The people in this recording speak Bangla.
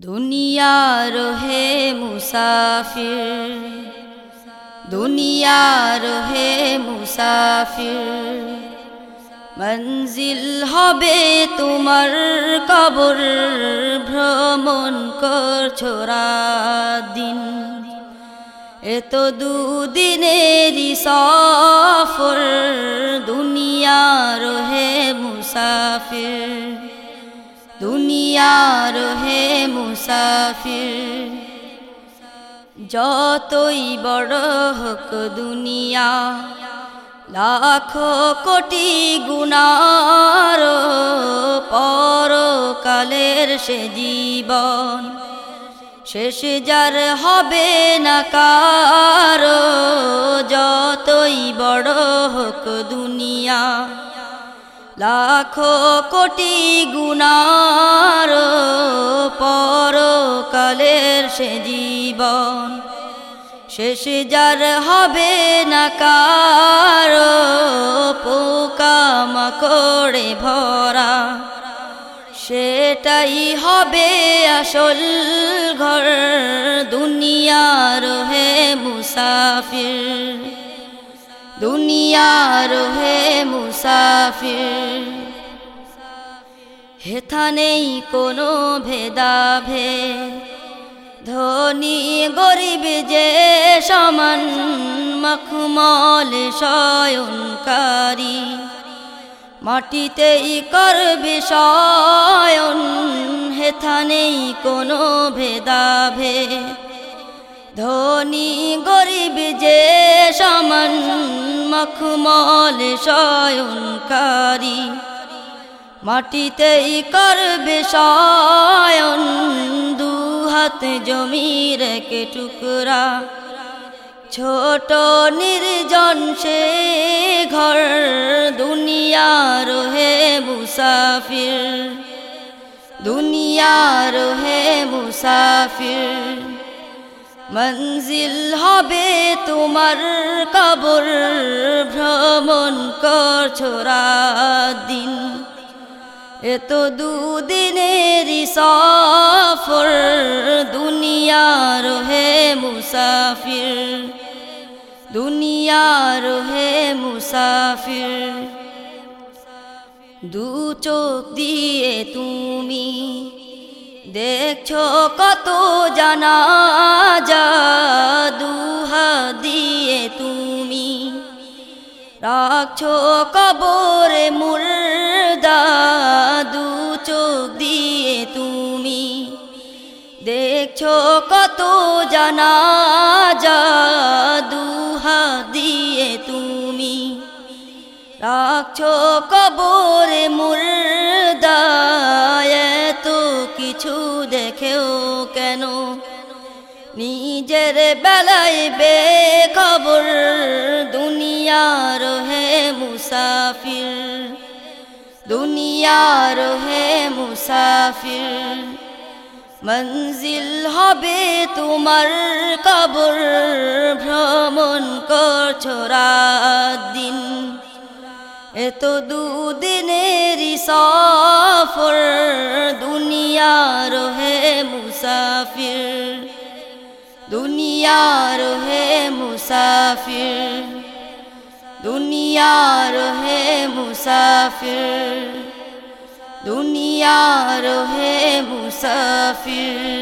দুনিয়ার হে মুসাফির। দুনিয়ার হে মুসাফির। মঞ্জিল হবে তোমার কবর, ভ্রমণ করছ দিন এত দুদিনেরই সফর দুনিয়ার হে মুসাফির, যতই বড় হোক দুনিয়া, লাখো কোটি গুণার পরকালের সে জীবন, শেষ যার হবে না কারও, যতই বড় হোক দুনিয়া। লাখো কোটি গুণার পরকালের সে জীবন। শেষ যার হবে না কারও, পোকা মাকড়ে ভরা। সেটাই হবে আসল ঘর, দুনিয়ার হে মুসাফির। দুনিয়ার হে মুসাফির হেথা নেই কোনো ভেদাভে ধনী গরিব যে সমান মখমল শয়নকারী। মাটিতেই করবে শয়ন হেথা নেই কোনো ভেদাভে ধনী গরিব যে সমান মখমল শয়নকারী, মাটিতেই করবে শয়ন, দু হাত জমির কে টুকরা। ছোট নির্জন সে ঘর, দুনিয়ার হে মুসাফির, দুনিয়ার হে মুসাফির। মঞ্জিল হবে তোমার কবর, ভ্রমণ করছ রাত দিন এ তো দুদিনেরই সফর, দুনিয়ার হে মুসাফির। দুনিয়ার হে মুসাফির। দু চোখ দিয়ে তুমি দেখছ কত জানা দুহা দিয়ে তুমি। রাখছো কবরে মুর্দা দু চোখ দিয়ে তুমি। দেখছ কত জানা দুহা দিয়ে তুমি। রাখছো কবরে মুর্দা কিছু দেখেও কেন? নিজের বেলায় বে খবর দুনিয়ার হে মুসাফির, দুনিয়ার হে মুসাফির। মঞ্জিল হবে তোমার কবর, ভ্রমণ করছ রাত দিন। এ তো দুদিনেরই সফর, দুনিয়ার হে মুসাফির। দুনিয়ার হে মুসাফির। দুনিয়ার হে মুসাফির। দুনিয়ার হে মুসাফির।